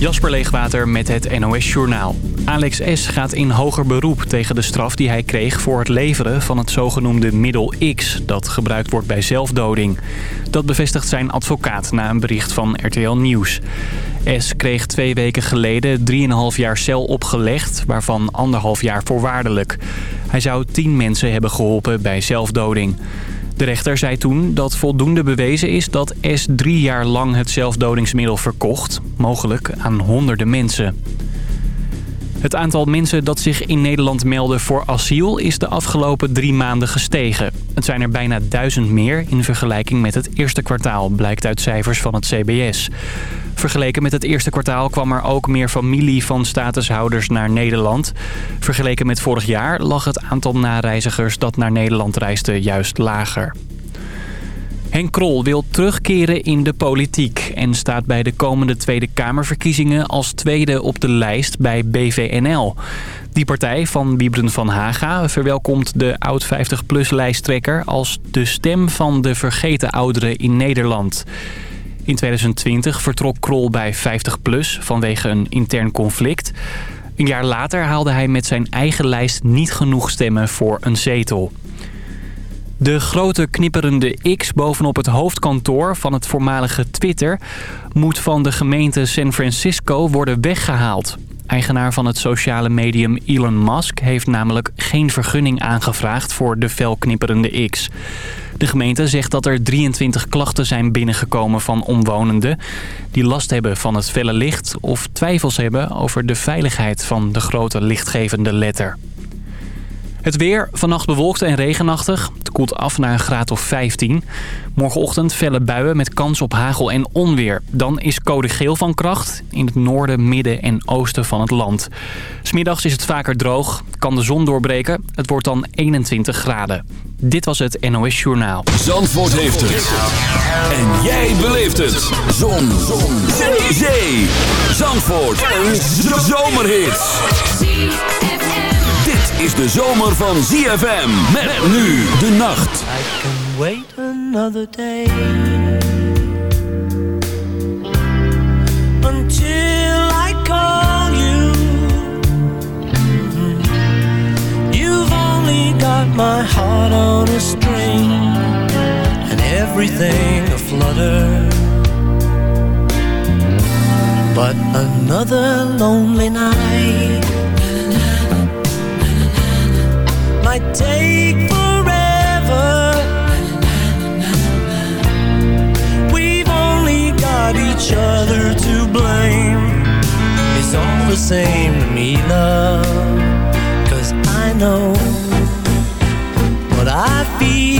Jasper Leegwater met het NOS Journaal. Alex S. gaat in hoger beroep tegen de straf die hij kreeg voor het leveren van het zogenoemde middel X... dat gebruikt wordt bij zelfdoding. Dat bevestigt zijn advocaat na een bericht van RTL Nieuws. S. kreeg twee weken geleden 3,5 jaar cel opgelegd, waarvan anderhalf jaar voorwaardelijk. Hij zou tien mensen hebben geholpen bij zelfdoding. De rechter zei toen dat voldoende bewezen is dat S drie jaar lang het zelfdodingsmiddel verkocht. Mogelijk aan honderden mensen. Het aantal mensen dat zich in Nederland melden voor asiel is de afgelopen drie maanden gestegen. Het zijn er bijna duizend meer in vergelijking met het eerste kwartaal, blijkt uit cijfers van het CBS. Vergeleken met het eerste kwartaal kwam er ook meer familie van statushouders naar Nederland. Vergeleken met vorig jaar lag het aantal nareizigers dat naar Nederland reisde juist lager. Henk Krol wil terugkeren in de politiek en staat bij de komende Tweede Kamerverkiezingen als tweede op de lijst bij BVNL. Die partij van Wiebren van Haga verwelkomt de oud-50-plus-lijsttrekker als de stem van de vergeten ouderen in Nederland. In 2020 vertrok Krol bij 50PLUS vanwege een intern conflict. Een jaar later haalde hij met zijn eigen lijst niet genoeg stemmen voor een zetel. De grote knipperende X bovenop het hoofdkantoor van het voormalige Twitter... moet van de gemeente San Francisco worden weggehaald. Eigenaar van het sociale medium Elon Musk heeft namelijk geen vergunning aangevraagd voor de felknipperende X. De gemeente zegt dat er 23 klachten zijn binnengekomen van omwonenden... die last hebben van het felle licht of twijfels hebben over de veiligheid van de grote lichtgevende letter. Het weer, vannacht bewolkt en regenachtig. Het koelt af naar een graad of 15. Morgenochtend felle buien met kans op hagel en onweer. Dan is code geel van kracht in het noorden, midden en oosten van het land. Smiddags is het vaker droog, kan de zon doorbreken. Het wordt dan 21 graden. Dit was het NOS Journaal. Zandvoort heeft het. En jij beleeft het. Zon. zon. Zee. Zandvoort. Een zomerhit is de zomer van ZFM. Met nu de nacht. I can wait another day. Until I call you. You've only got my heart on a string. And everything a flutter. But another lonely night know what I feel.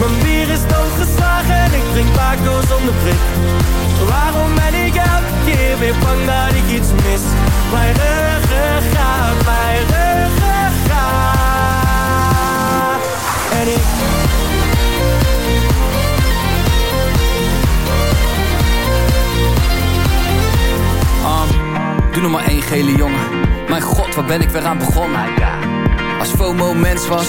Mijn bier is doodgeslagen En ik drink Paco zonder prik Waarom ben ik elke keer weer bang dat ik iets mis? Mijn ruggengraat, mijn ruggengraat. En ik... Um, doe nog maar één gele jongen. Mijn god, waar ben ik weer aan begonnen? Als FOMO mens was.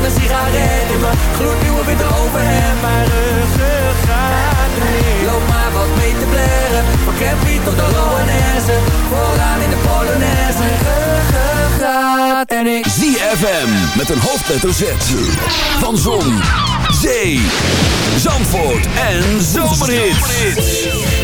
Van een sigaret in mijn gloednieuwe witte overhemd. Mijn ruggengraat remix. Loop maar wat mee te blaren. Van Campy tot de Loanesse. Vooraan in de Polonaise. Ruggengraat en ik. ZFM met een hoofdletter Z. Van Zon, Zee, Zandvoort en Zomerhits.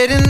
değerin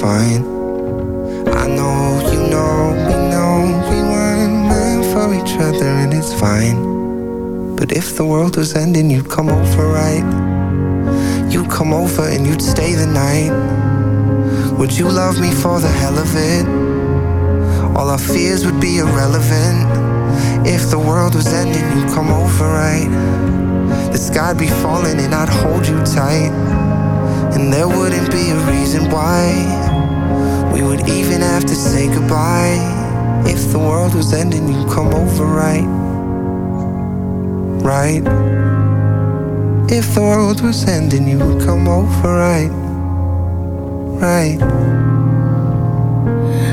fine. I know, you know, we know we weren't meant for each other and it's fine. But if the world was ending, you'd come over, right? You'd come over and you'd stay the night. Would you love me for the hell of it? All our fears would be irrelevant. If the world was ending, you'd come over, right? The sky'd be falling and I'd hold you tight. And there wouldn't be a reason why we would even have to say goodbye. If the world was ending, you'd come over, right? Right? If the world was ending, you would come over, right? Right?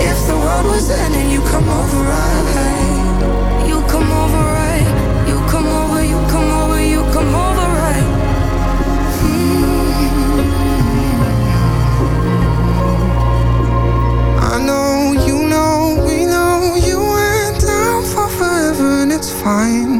If the world was ending, you come over, right? You come over right. You come over, you come over, you come over right. Mm. I know, you know, we know you for forever and it's fine.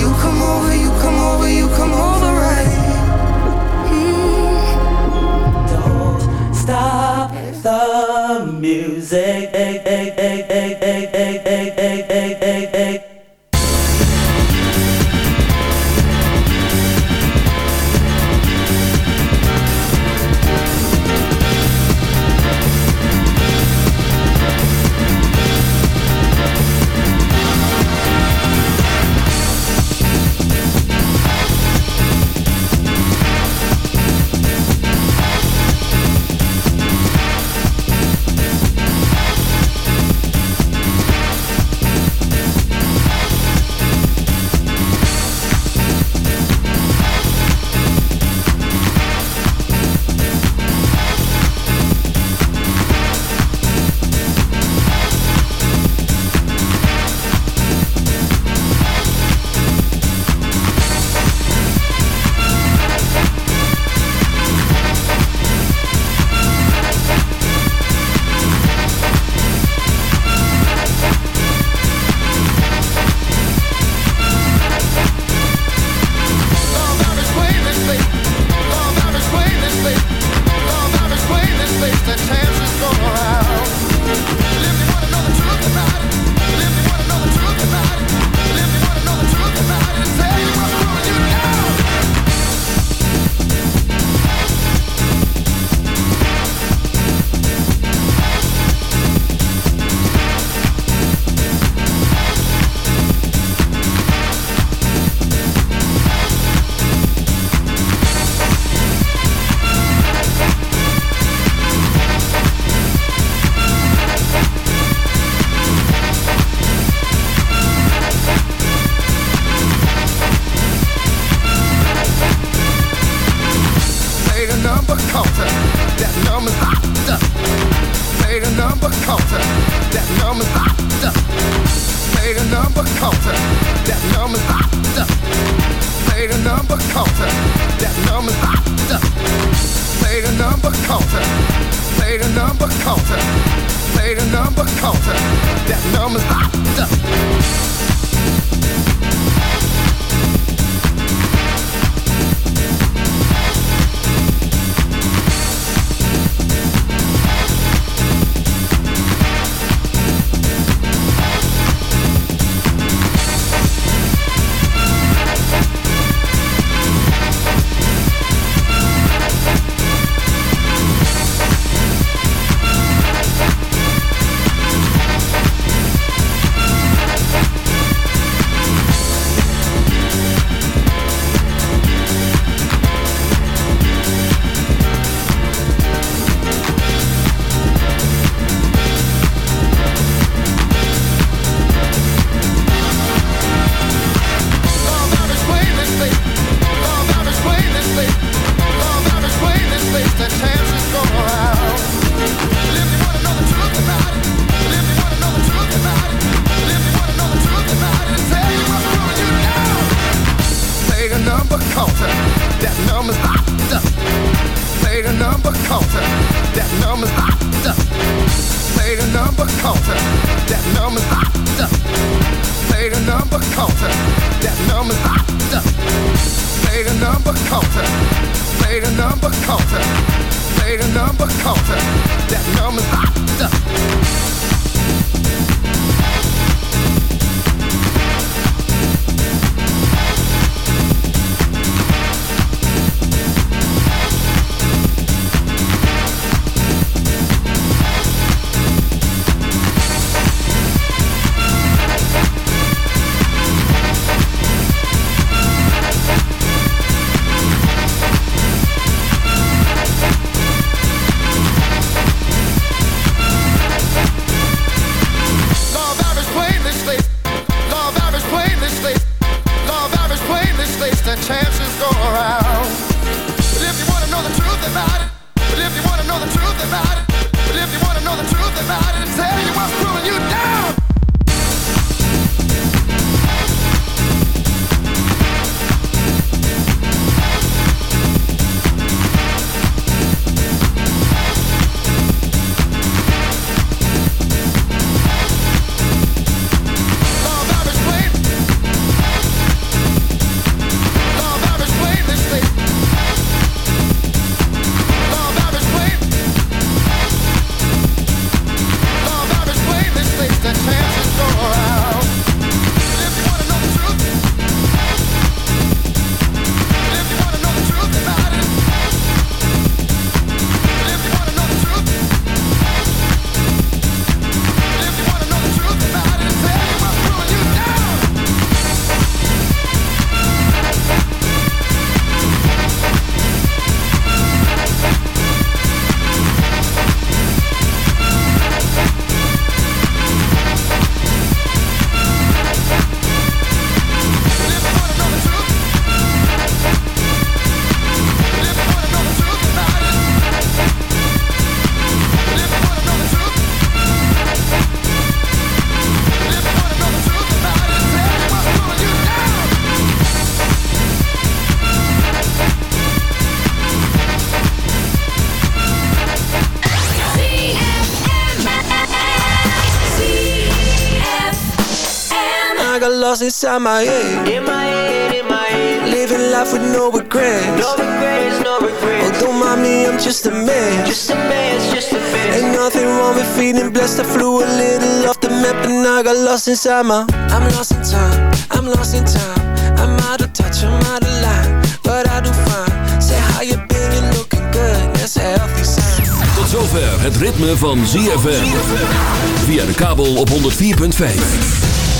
You come over, you come over, you come over right. Mm. Don't stop the music. Lost inside my head. In my head, in my head. Living life with no regrets. No regrets, no regrets. Oh, don't mind me, I'm just a man. Just a man, just a man. Ain't nothing wrong with feeling blessed. I flew a little off the map and I got lost inside my. I'm lost in time. I'm lost in time. I'm out of touch. I'm out of line. But I do fine. Say how you been? You looking good. That's a healthy sign. Tot zover het ritme van ZFM. Via de kabel op 104.5.